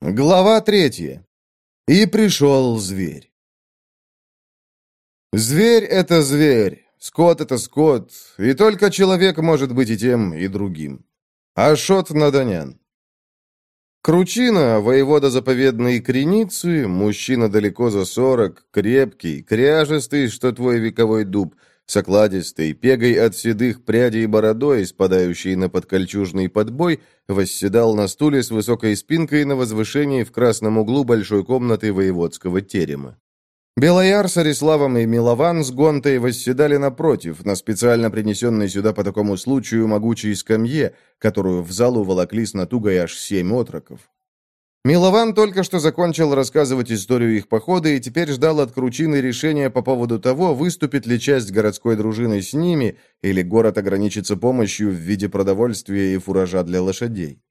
Глава третья. И пришел зверь. Зверь — это зверь, скот — это скот, и только человек может быть и тем, и другим. Ашот Наданян. Кручина, воевода заповедной Креницы, мужчина далеко за сорок, крепкий, кряжестый, что твой вековой дуб — с окладистой, пегой от седых прядей бородой, спадающей на подкольчужный подбой, восседал на стуле с высокой спинкой на возвышении в красном углу большой комнаты воеводского терема. Белояр с Ариславом и Милован с Гонтой восседали напротив, на специально принесенной сюда по такому случаю могучей скамье, которую в залу волокли с натугой аж семь отроков. Милован только что закончил рассказывать историю их похода и теперь ждал от Кручины решения по поводу того, выступит ли часть городской дружины с ними, или город ограничится помощью в виде продовольствия и фуража для лошадей.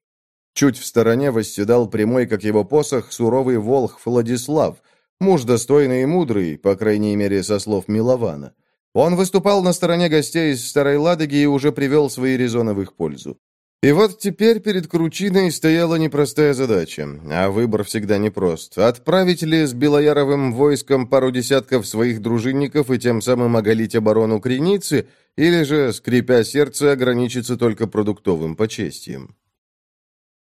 Чуть в стороне восседал прямой, как его посох, суровый волх Владислав, муж достойный и мудрый, по крайней мере, со слов Милована. Он выступал на стороне гостей из Старой Ладоги и уже привел свои резоны в их пользу. И вот теперь перед Кручиной стояла непростая задача, а выбор всегда непрост. Отправить ли с Белояровым войском пару десятков своих дружинников и тем самым оголить оборону Креницы, или же, скрипя сердце, ограничиться только продуктовым почестием?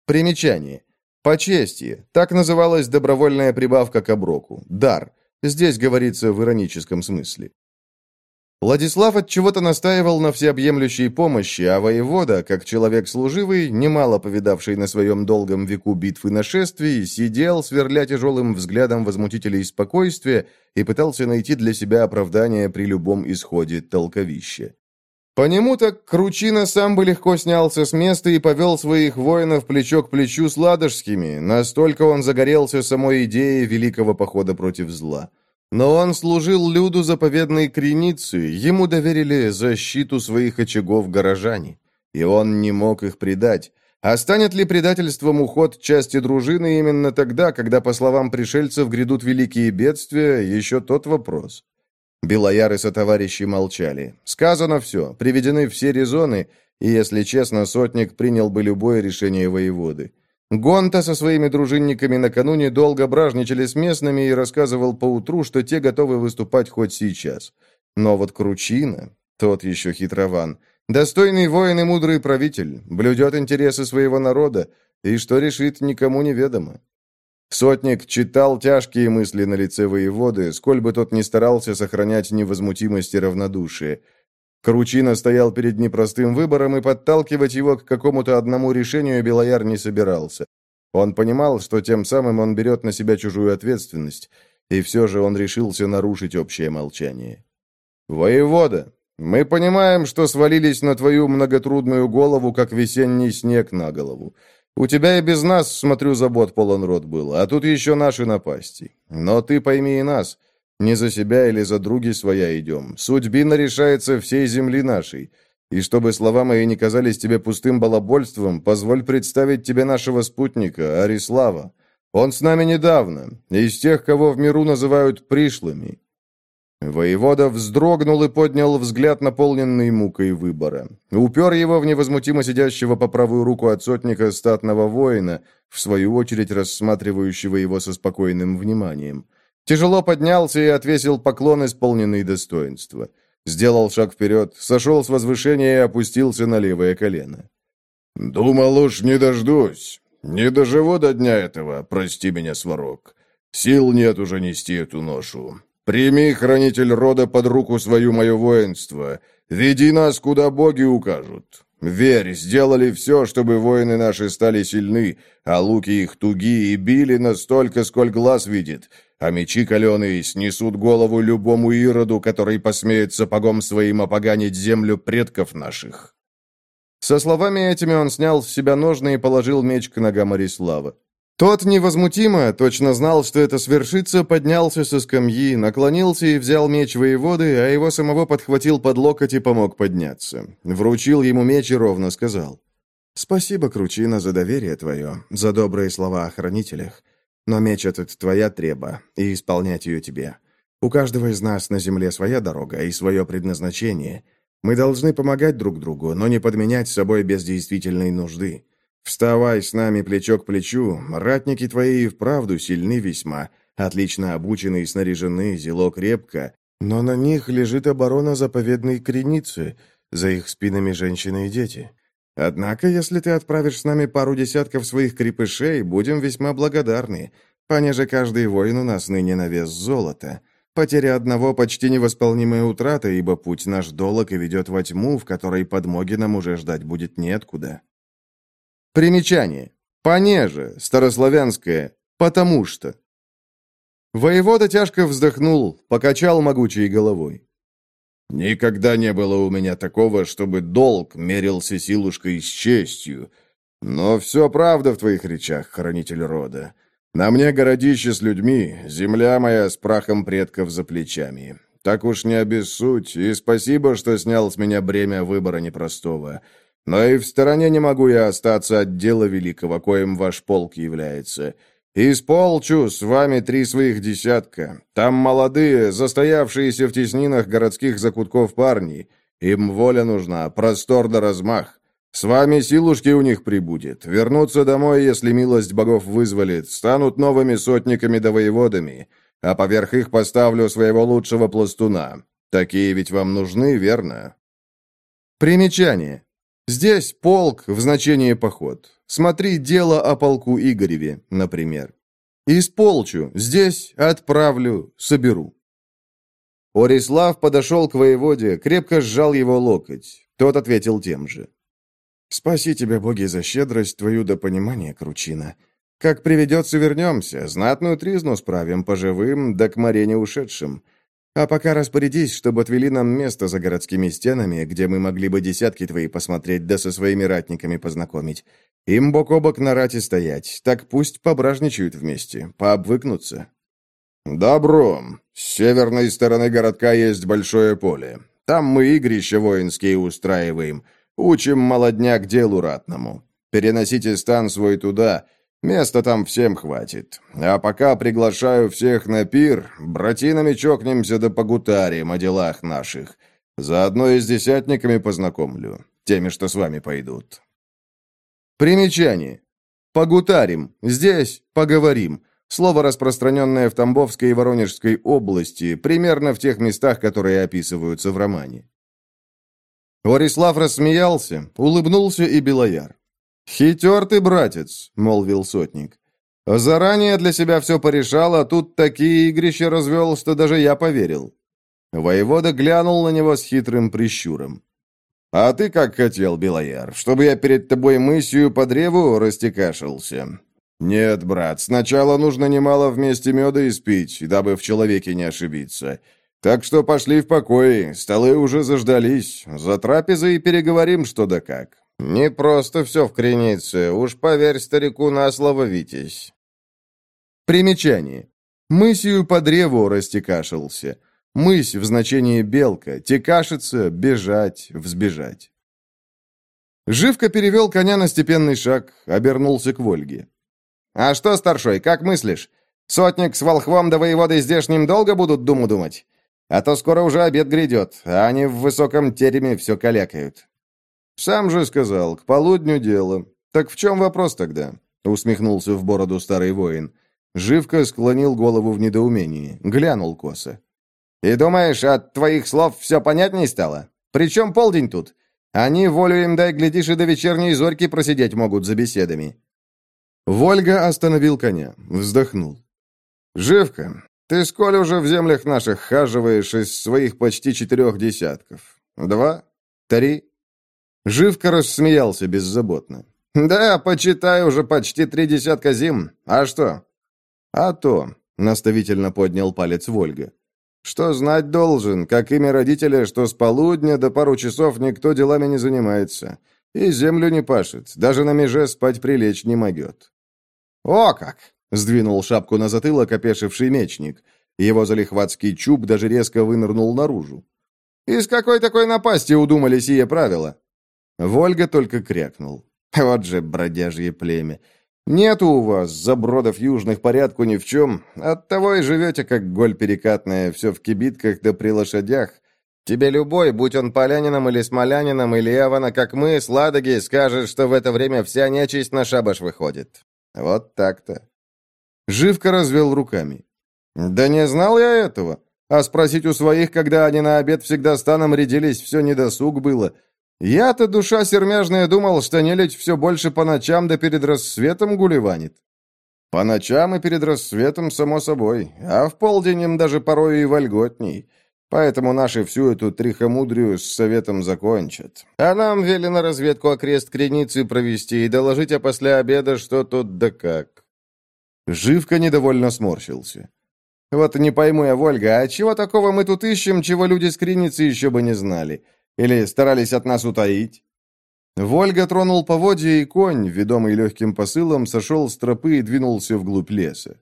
Примечание. Почестие. Так называлась добровольная прибавка к оброку. Дар. Здесь говорится в ироническом смысле. Владислав от чего-то настаивал на всеобъемлющей помощи, а воевода, как человек служивый, немало повидавший на своем долгом веку битвы нашествий, сидел, сверля тяжелым взглядом возмутителей спокойствия и пытался найти для себя оправдание при любом исходе толковища. По нему так Кручина сам бы легко снялся с места и повел своих воинов плечо к плечу с ладожскими, настолько он загорелся самой идеей великого похода против зла. Но он служил люду заповедной креницы, ему доверили защиту своих очагов горожане, и он не мог их предать. А станет ли предательством уход части дружины именно тогда, когда, по словам пришельцев, грядут великие бедствия, еще тот вопрос. Белояры сотоварищи молчали. Сказано все, приведены все резоны, и, если честно, сотник принял бы любое решение воеводы. Гонта со своими дружинниками накануне долго бражничали с местными и рассказывал поутру, что те готовы выступать хоть сейчас. Но вот Кручина, тот еще хитрован, достойный воин и мудрый правитель, блюдет интересы своего народа, и что решит, никому неведомо. Сотник читал тяжкие мысли на лице воеводы, сколь бы тот ни старался сохранять невозмутимость и равнодушие – Кручина стоял перед непростым выбором, и подталкивать его к какому-то одному решению Белояр не собирался. Он понимал, что тем самым он берет на себя чужую ответственность, и все же он решился нарушить общее молчание. «Воевода, мы понимаем, что свалились на твою многотрудную голову, как весенний снег на голову. У тебя и без нас, смотрю, забот полон рот был, а тут еще наши напасти. Но ты пойми и нас». Не за себя или за други своя идем. Судьбина решается всей земли нашей. И чтобы слова мои не казались тебе пустым балабольством, позволь представить тебе нашего спутника, Арислава. Он с нами недавно, из тех, кого в миру называют пришлыми». Воевода вздрогнул и поднял взгляд, наполненный мукой выбора. Упер его в невозмутимо сидящего по правую руку от сотника статного воина, в свою очередь рассматривающего его со спокойным вниманием. Тяжело поднялся и отвесил поклон, исполненный достоинства. Сделал шаг вперед, сошел с возвышения и опустился на левое колено. «Думал уж не дождусь. Не доживу до дня этого, прости меня, сварог. Сил нет уже нести эту ношу. Прими, хранитель рода, под руку свою мое воинство. Веди нас, куда боги укажут. Верь, сделали все, чтобы воины наши стали сильны, а луки их туги и били настолько, сколь глаз видит, а мечи каленые снесут голову любому ироду, который посмеет сапогом своим опоганить землю предков наших». Со словами этими он снял с себя ножны и положил меч к ногам Арислава. Тот невозмутимо, точно знал, что это свершится, поднялся со скамьи, наклонился и взял меч воеводы, а его самого подхватил под локоть и помог подняться. Вручил ему меч и ровно сказал. «Спасибо, Кручина, за доверие твое, за добрые слова о хранителях. Но меч этот твоя треба, и исполнять ее тебе. У каждого из нас на земле своя дорога и свое предназначение. Мы должны помогать друг другу, но не подменять собой без действительной нужды. Вставай с нами плечо к плечу, ратники твои и вправду сильны весьма, отлично обучены и снаряжены, зело крепко, но на них лежит оборона заповедной креницы, за их спинами женщины и дети. Однако, если ты отправишь с нами пару десятков своих крепышей, будем весьма благодарны, понеже каждый воин у нас ныне на вес золота. Потеря одного почти невосполнимая утрата, ибо путь наш долог и ведет во тьму, в которой подмоги нам уже ждать будет неоткуда. Примечание. Понеже, старославянское, потому что. Воевода тяжко вздохнул, покачал могучей головой. «Никогда не было у меня такого, чтобы долг мерился силушкой с честью. Но все правда в твоих речах, хранитель рода. На мне городище с людьми, земля моя с прахом предков за плечами. Так уж не обессудь, и спасибо, что снял с меня бремя выбора непростого». Но и в стороне не могу я остаться от дела великого, коим ваш полк является. Исполчу с вами три своих десятка. Там молодые, застоявшиеся в теснинах городских закутков парни. Им воля нужна, простор да размах. С вами силушки у них прибудет. Вернутся домой, если милость богов вызволит. Станут новыми сотниками да воеводами. А поверх их поставлю своего лучшего пластуна. Такие ведь вам нужны, верно? Примечание. Здесь полк в значении поход. Смотри дело о полку Игореве, например. Исполчу, здесь отправлю, соберу. Орислав подошел к воеводе, крепко сжал его локоть. Тот ответил тем же. «Спаси тебя, боги, за щедрость твою до понимания, Кручина. Как приведется, вернемся, знатную тризну справим по живым, да к море ушедшим. А пока распорядись, чтобы отвели нам место за городскими стенами, где мы могли бы десятки твои посмотреть, да со своими ратниками познакомить. Им бок о бок на рате стоять, так пусть пображничают вместе, пообвыкнутся». «Добро. С северной стороны городка есть большое поле. Там мы игрища воинские устраиваем, учим молодняк делу ратному. Переносите стан свой туда, Места там всем хватит. А пока приглашаю всех на пир, братинами чокнемся да погутарим о делах наших. Заодно и с десятниками познакомлю, теми, что с вами пойдут. Примечание. Погутарим. Здесь поговорим. Слово, распространенное в Тамбовской и Воронежской области, примерно в тех местах, которые описываются в романе. Орислав рассмеялся, улыбнулся и Белояр. «Хитер ты, братец», — молвил сотник. «Заранее для себя все порешал, а тут такие игрища развел, что даже я поверил». Воевода глянул на него с хитрым прищуром. «А ты как хотел, Белояр, чтобы я перед тобой мысью по древу растекашился?» «Нет, брат, сначала нужно немало вместе меда испить, дабы в человеке не ошибиться. Так что пошли в покой, столы уже заждались, за трапезой переговорим что да как. «Не просто все в кренице, уж поверь старику на слово Витязь». Примечание. Мысью по древу растекашился. Мысь в значении белка, текашиться, бежать, взбежать. Живко перевел коня на степенный шаг, обернулся к Вольге. «А что, старшой, как мыслишь? Сотник с волхвом да воеводой здешним долго будут думу думать? А то скоро уже обед грядет, а они в высоком тереме все калякают». «Сам же сказал, к полудню дело. Так в чем вопрос тогда?» усмехнулся в бороду старый воин. Живко склонил голову в недоумении, глянул косо. «И думаешь, от твоих слов все понятней стало? Причем полдень тут? Они, волю им дай, глядишь, и до вечерней зорьки просидеть могут за беседами». Вольга остановил коня, вздохнул. «Живка, ты сколь уже в землях наших хаживаешь из своих почти четырех десятков? Два? Три? Живко рассмеялся беззаботно. «Да, почитай, уже почти три десятка зим. А что?» «А то», — наставительно поднял палец Вольга. «Что знать должен, как имя родителя, что с полудня до пару часов никто делами не занимается. И землю не пашет, даже на меже спать прилечь не могет». «О как!» — сдвинул шапку на затылок опешивший мечник. Его залихватский чуб даже резко вынырнул наружу. «Из какой такой напасти удумали сие правила?» Вольга только крякнул. Вот же бродяжье племя. Нету у вас забродов южных порядку ни в чем. Оттого и живете, как голь перекатная, все в кибитках да при лошадях. Тебе любой, будь он полянином или смолянином, или Эвана, как мы, с Ладоги, скажет, что в это время вся нечисть на шабаш выходит. Вот так-то». Живко развел руками. «Да не знал я этого. А спросить у своих, когда они на обед всегда станом рядились, все недосуг было. Я-то, душа сермяжная, думал, что нелюдь все больше по ночам да перед рассветом гулеванит. По ночам и перед рассветом, само собой, а в полдень им даже порой и вольготней. Поэтому наши всю эту трихомудрию с советом закончат. А нам велено разведку окрест Креницы провести и доложить, а после обеда что тут да как. Живка недовольно сморщился. Вот не пойму я, Вольга, а чего такого мы тут ищем, чего люди с Креницы еще бы не знали? Или старались от нас утаить?» Вольга тронул поводья, и конь, ведомый легким посылом, сошел с тропы и двинулся вглубь леса.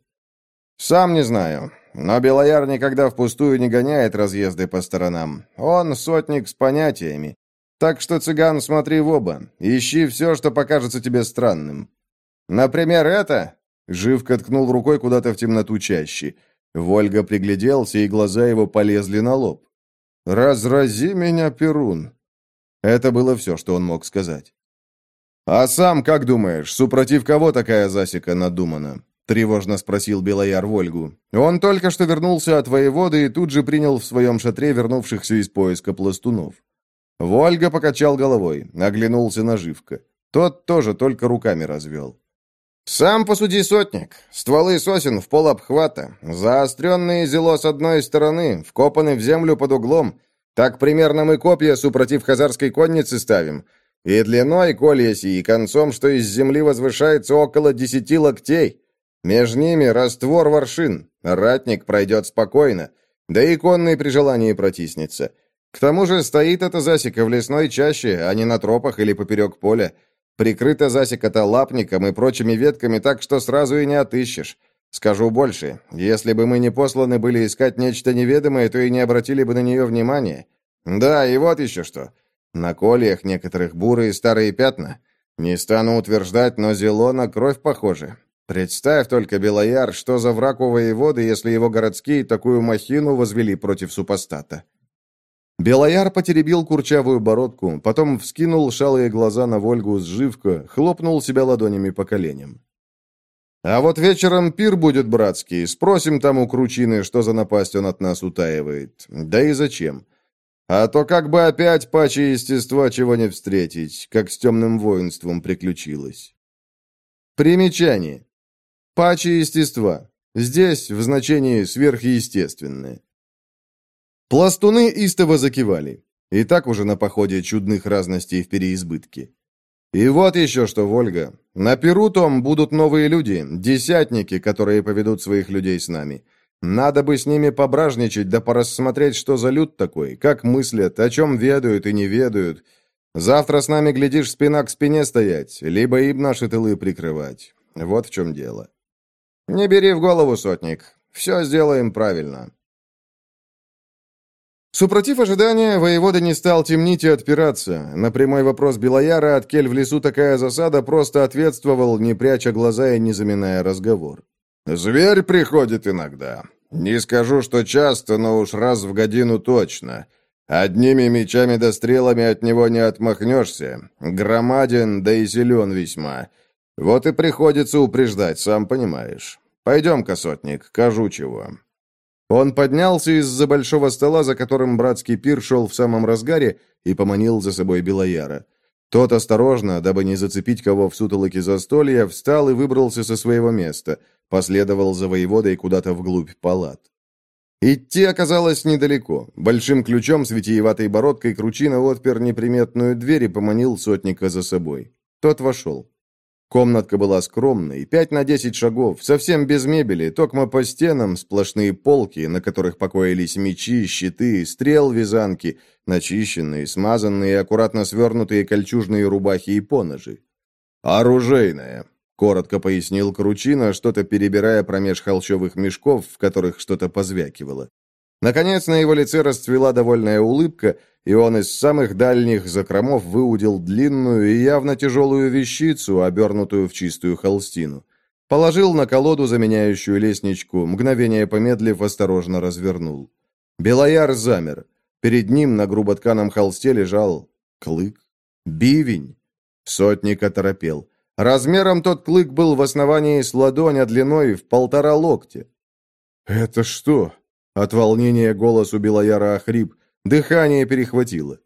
«Сам не знаю, но Белояр никогда впустую не гоняет разъезды по сторонам. Он сотник с понятиями. Так что, цыган, смотри в оба. Ищи все, что покажется тебе странным. Например, это...» Живко ткнул рукой куда-то в темноту чаще. Вольга пригляделся, и глаза его полезли на лоб. «Разрази меня, Перун!» Это было все, что он мог сказать. «А сам как думаешь, супротив кого такая засека надумана?» Тревожно спросил Белояр Вольгу. Он только что вернулся от воеводы и тут же принял в своем шатре вернувшихся из поиска пластунов. Вольга покачал головой, оглянулся на Живка. Тот тоже только руками развел. «Сам посуди, сотник. Стволы сосен в пол обхвата, заостренные зело с одной стороны, вкопаны в землю под углом. Так примерно мы копья супротив хазарской конницы ставим. И длиной колья сии, и концом, что из земли возвышается около десяти локтей. Между ними раствор воршин. Ратник пройдет спокойно, да и конный при желании протиснется. К тому же стоит эта засека в лесной чаще, а не на тропах или поперек поля. Прикрыта засека-то лапником и прочими ветками так, что сразу и не отыщешь. Скажу больше, если бы мы не посланы были искать нечто неведомое, то и не обратили бы на нее внимания. Да, и вот еще что. На кольях некоторых бурые старые пятна. Не стану утверждать, но зело на кровь похоже. Представь только, Белояр, что за враг у воеводы, если его городские такую махину возвели против супостата. Белояр потеребил курчавую бородку, потом вскинул шалые глаза на Вольгу с живко, хлопнул себя ладонями по коленям. «А вот вечером пир будет братский. Спросим там у Кручины, что за напасть он от нас утаивает. Да и зачем? А то как бы опять паче естества чего не встретить, как с темным воинством приключилось». Примечание. Паче естества. Здесь в значении сверхъестественное. Пластуны истово закивали. И так уже на походе чудных разностей в переизбытке. И вот еще что, Вольга. На Перу том будут новые люди, десятники, которые поведут своих людей с нами. Надо бы с ними пображничать, да порассмотреть, что за люд такой, как мыслят, о чем ведают и не ведают. Завтра с нами, глядишь, спина к спине стоять, либо им наши тылы прикрывать. Вот в чем дело. Не бери в голову, сотник. Все сделаем правильно. Супротив ожидания, воевода не стал темнить и отпираться. На прямой вопрос Белояра, от кель в лесу такая засада, просто ответствовал, не пряча глаза и не заминая разговор. «Зверь приходит иногда. Не скажу, что часто, но уж раз в годину точно. Одними мечами да стрелами от него не отмахнешься. Громаден, да и силен весьма. Вот и приходится упреждать, сам понимаешь. Пойдем-ка, сотник, кажу чего». Он поднялся из-за большого стола, за которым братский пир шел в самом разгаре, и поманил за собой Белояра. Тот осторожно, дабы не зацепить кого в сутолоке застолья, встал и выбрался со своего места, последовал за воеводой куда-то вглубь палат. Идти оказалось недалеко. Большим ключом с витиеватой бородкой Кручина отпер неприметную дверь и поманил сотника за собой. Тот вошел. Комнатка была скромной, пять на десять шагов, совсем без мебели, токмо по стенам сплошные полки, на которых покоились мечи, щиты, стрел вязанки, начищенные, смазанные аккуратно свернутые кольчужные рубахи и поножи. «Оружейная», — коротко пояснил Кручина, что-то перебирая промеж холщовых мешков, в которых что-то позвякивало. Наконец на его лице расцвела довольная улыбка, и он из самых дальних закромов выудил длинную и явно тяжелую вещицу, обернутую в чистую холстину. Положил на колоду, заменяющую лестничку, мгновение помедлив, осторожно развернул. Белояр замер. Перед ним на груботканом холсте лежал клык, бивень. Сотник оторопел. Размером тот клык был в основании с ладонь, а длиной в полтора локтя. «Это что?» От волнения голос у Белояра охрип, дыхание перехватило.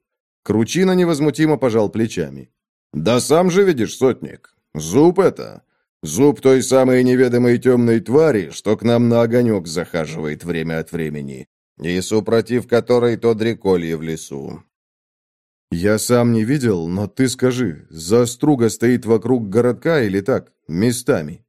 Кручина невозмутимо пожал плечами. «Да сам же видишь, сотник. Зуб это. Зуб той самой неведомой темной твари, что к нам на огонек захаживает время от времени, и супротив которой то дреколье в лесу. «Я сам не видел, но ты скажи, заструга стоит вокруг городка или так, местами?»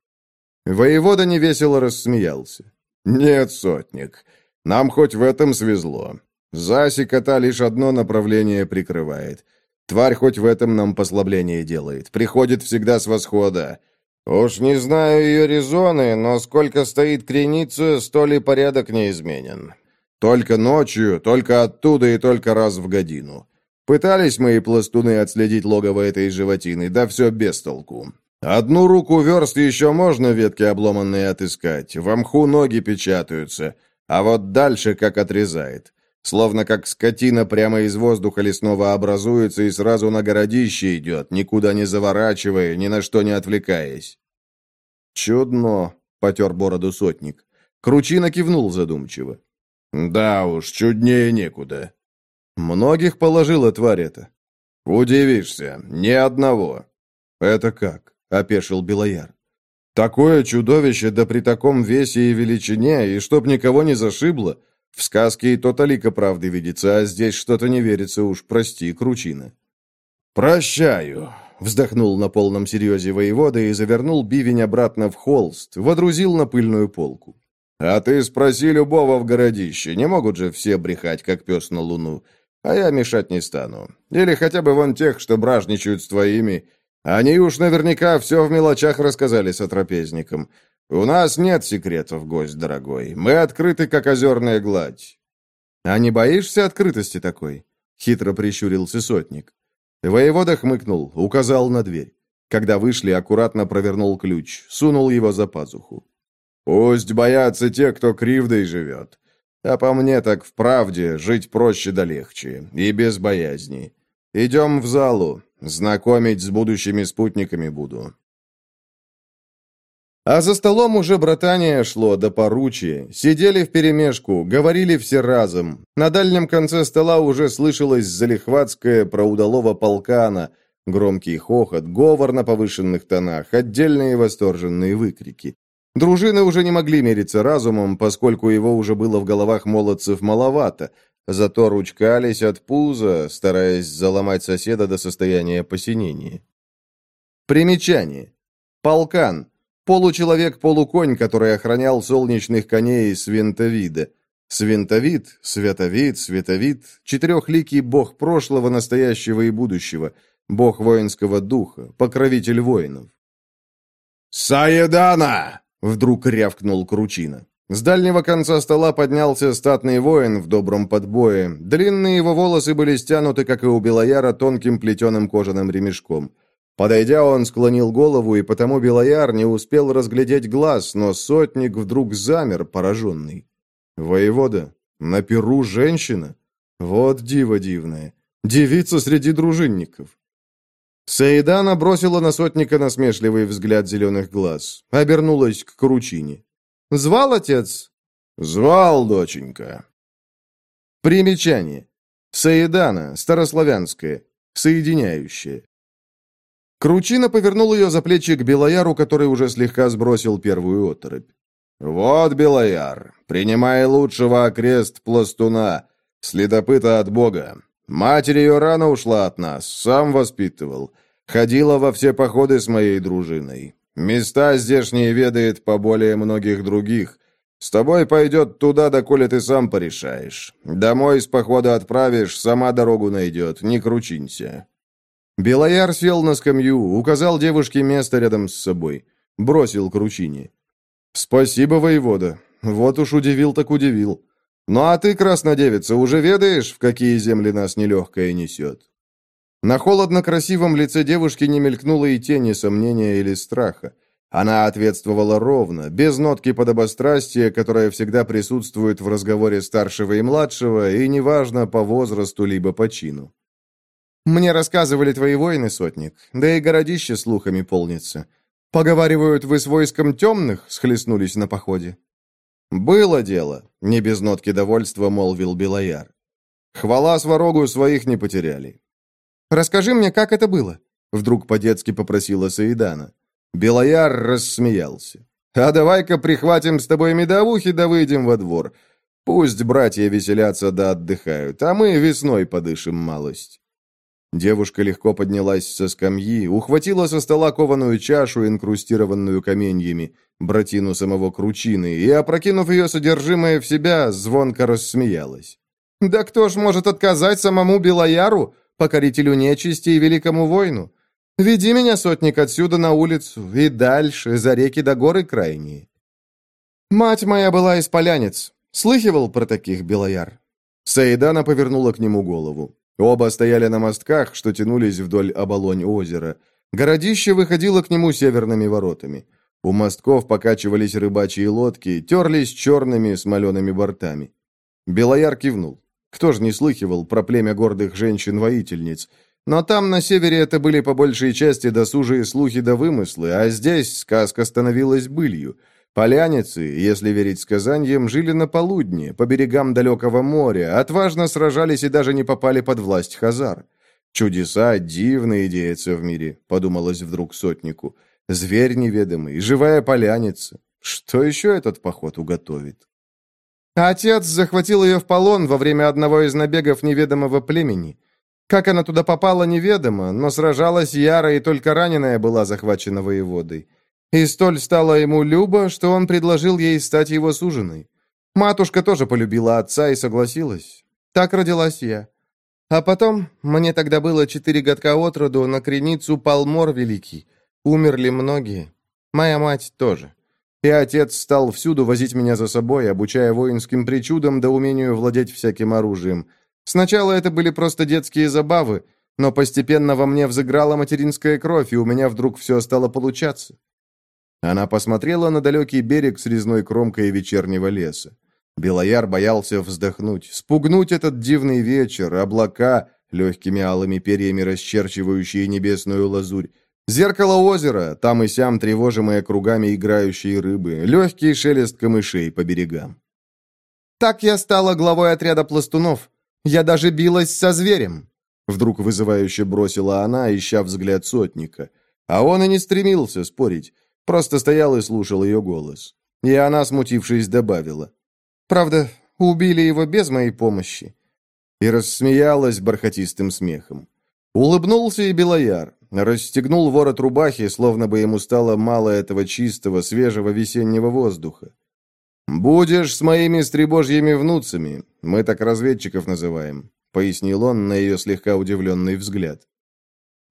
Воевода невесело рассмеялся. «Нет, сотник, нам хоть в этом свезло. Засека-то лишь одно направление прикрывает. Тварь хоть в этом нам послабление делает. Приходит всегда с восхода. Уж не знаю ее резоны, но сколько стоит креница, столь и порядок не изменен. Только ночью, только оттуда и только раз в годину. Пытались мои пластуны отследить логово этой животины, да все без толку. Одну руку верст еще можно ветки обломанные отыскать, в мху ноги печатаются, а вот дальше как отрезает. Словно как скотина прямо из воздуха лесного образуется и сразу на городище идет, никуда не заворачивая, ни на что не отвлекаясь. «Чудно», — потер бороду сотник. Кручина кивнул задумчиво. «Да уж, чуднее некуда. Многих положила тварь эта. Удивишься, ни одного. Это как? Опешил Белояр. Такое чудовище, да при таком весе и величине, и чтоб никого не зашибло. В сказке и то талика правды видится, а здесь что-то не верится уж, прости, кручина. «Прощаю», — вздохнул на полном серьезе воевода и завернул бивень обратно в холст, водрузил на пыльную полку. «А ты спроси любого в городище, не могут же все брехать, как пес на луну. А я мешать не стану. Или хотя бы вон тех, что бражничают с твоими. Они уж наверняка все в мелочах рассказали сотрапезникам. У нас нет секретов, гость дорогой. Мы открыты, как озерная гладь. А не боишься открытости такой? Хитро прищурился сотник. Воевода хмыкнул, указал на дверь. Когда вышли, аккуратно провернул ключ, сунул его за пазуху. «Пусть боятся те, кто кривдой живет. А по мне так вправде жить проще да легче, и без боязни. Идем в залу, знакомить с будущими спутниками буду. А за столом уже братание шло до поручия. Сидели вперемешку, говорили все разом. На дальнем конце стола уже слышалось залихватское про удалого полкана, громкий хохот, говор на повышенных тонах, отдельные восторженные выкрики. Дружины уже не могли мериться разумом, поскольку его уже было в головах молодцев маловато, зато ручкались от пуза, стараясь заломать соседа до состояния посинения. Примечание. Полкан. Получеловек-полуконь, который охранял солнечных коней Свинтовида. Свинтовид, Световид, Световид – четырехликий бог прошлого, настоящего и будущего, бог воинского духа, покровитель воинов. «Саедана!» Вдруг рявкнул Кручина. С дальнего конца стола поднялся статный воин в добром подбое. Длинные его волосы были стянуты, как и у Белояра, тонким плетеным кожаным ремешком. Подойдя, он склонил голову, и потому Белояр не успел разглядеть глаз, но сотник вдруг замер, пораженный. «Воевода, на перу женщина? Вот диво дивное! Девица среди дружинников!» Саидана бросила на сотника насмешливый взгляд зеленых глаз. Обернулась к Кручине. «Звал отец?» «Звал, доченька». Примечание. Саидана, старославянское, соединяющее. Кручина повернул ее за плечи к Белояру, который уже слегка сбросил первую оторопь. «Вот, Белояр, принимай лучшего окрест пластуна, следопыта от Бога. Матерь ее рано ушла от нас, сам воспитывал. Ходила во все походы с моей дружиной. Места здешние ведает поболее многих других. С тобой пойдет туда, доколе ты сам порешаешь. Домой с похода отправишь, сама дорогу найдет, не кручинься». Белояр сел на скамью, указал девушке место рядом с собой. Бросил кручине. «Спасибо, воевода. Вот уж удивил так удивил. «Ну а ты, краснодевица, уже ведаешь, в какие земли нас нелегкое несет?» На холодно-красивом лице девушки не мелькнуло и тени сомнения или страха. Она ответствовала ровно, без нотки подобострастия, которая всегда присутствует в разговоре старшего и младшего, и неважно по возрасту либо по чину. «Мне рассказывали твои воины, сотник, да и городище слухами полнится. Поговаривают, вы с войском темных схлестнулись на походе?» «Было дело», — не без нотки довольства молвил Белояр. «Хвала сварогу своих не потеряли». «Расскажи мне, как это было?» — вдруг по-детски попросила Саидана. Белояр рассмеялся. «А давай-ка прихватим с тобой медовухи да выйдем во двор. Пусть братья веселятся да отдыхают, а мы весной подышим малость». Девушка легко поднялась со скамьи, ухватила со стола кованую чашу, инкрустированную каменьями, братину самого Кручины, и, опрокинув ее содержимое в себя, звонко рассмеялась. «Да кто ж может отказать самому Белояру, покорителю нечисти и великому воину? Веди меня, сотник, отсюда на улицу и дальше, за реки до горы крайние. Мать моя была из полянец. Слыхивал про таких, Белояр?» Саидана повернула к нему голову. Оба стояли на мостках, что тянулись вдоль оболонь озера. Городище выходило к нему северными воротами. У мостков покачивались рыбачьи лодки, терлись черными смолеными бортами. Белояр кивнул. Кто ж не слыхивал про племя гордых женщин-воительниц? Но там, на севере, это были по большей части досужие слухи да вымыслы, а здесь сказка становилась былью. Поляницы, если верить сказаниям, жили на полудне, по берегам далекого моря, отважно сражались и даже не попали под власть Хазар. «Чудеса дивные деются в мире», — подумалось вдруг сотнику. «Зверь неведомый, живая поляница. Что еще этот поход уготовит?» Отец захватил ее в полон во время одного из набегов неведомого племени. Как она туда попала, неведомо, но сражалась яро, и только раненая была захвачена воеводой. И столь стало ему любо, что он предложил ей стать его суженой. Матушка тоже полюбила отца и согласилась. Так родилась я. А потом, мне тогда было четыре годка от роду, на креницу пал мор великий. Умерли многие. Моя мать тоже. И отец стал всюду возить меня за собой, обучая воинским причудам да умению владеть всяким оружием – Сначала это были просто детские забавы, но постепенно во мне взыграла материнская кровь, и у меня вдруг все стало получаться. Она посмотрела на далекий берег с резной кромкой вечернего леса. Белояр боялся вздохнуть, спугнуть этот дивный вечер, облака, легкими алыми перьями расчерчивающие небесную лазурь, зеркало озера, там и сям тревожимые кругами играющие рыбы, легкий шелест камышей по берегам. Так я стала главой отряда пластунов, я даже билась со зверем!» Вдруг вызывающе бросила она, ища взгляд сотника. А он и не стремился спорить, просто стоял и слушал ее голос. И она, смутившись, добавила. «Правда, убили его без моей помощи». И рассмеялась бархатистым смехом. Улыбнулся и Белояр, расстегнул ворот рубахи, словно бы ему стало мало этого чистого, свежего весеннего воздуха. «Будешь с моими стребожьими внуцами, мы так разведчиков называем», — пояснил он на ее слегка удивленный взгляд.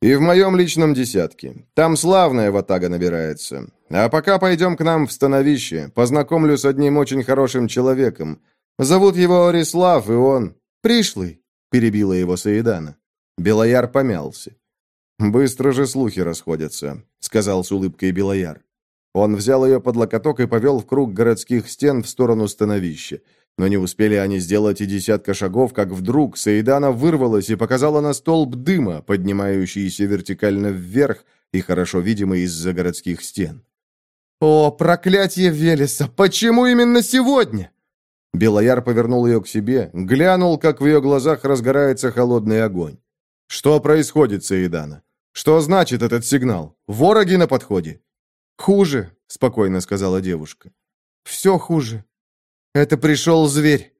«И в моем личном десятке. Там славная ватага набирается. А пока пойдем к нам в становище, познакомлю с одним очень хорошим человеком. Зовут его Орислав, и он...» «Пришлый», — перебила его Саидана. Белояр помялся. «Быстро же слухи расходятся», — сказал с улыбкой Белояр. Он взял ее под локоток и повел в круг городских стен в сторону становища. Но не успели они сделать и десятка шагов, как вдруг Саидана вырвалась и показала на столб дыма, поднимающийся вертикально вверх и хорошо видимый из-за городских стен. «О, проклятие Велеса! Почему именно сегодня?» Белояр повернул ее к себе, глянул, как в ее глазах разгорается холодный огонь. «Что происходит, Саидана? Что значит этот сигнал? Вороги на подходе?» «Хуже», — спокойно сказала девушка. «Все хуже. Это пришел зверь».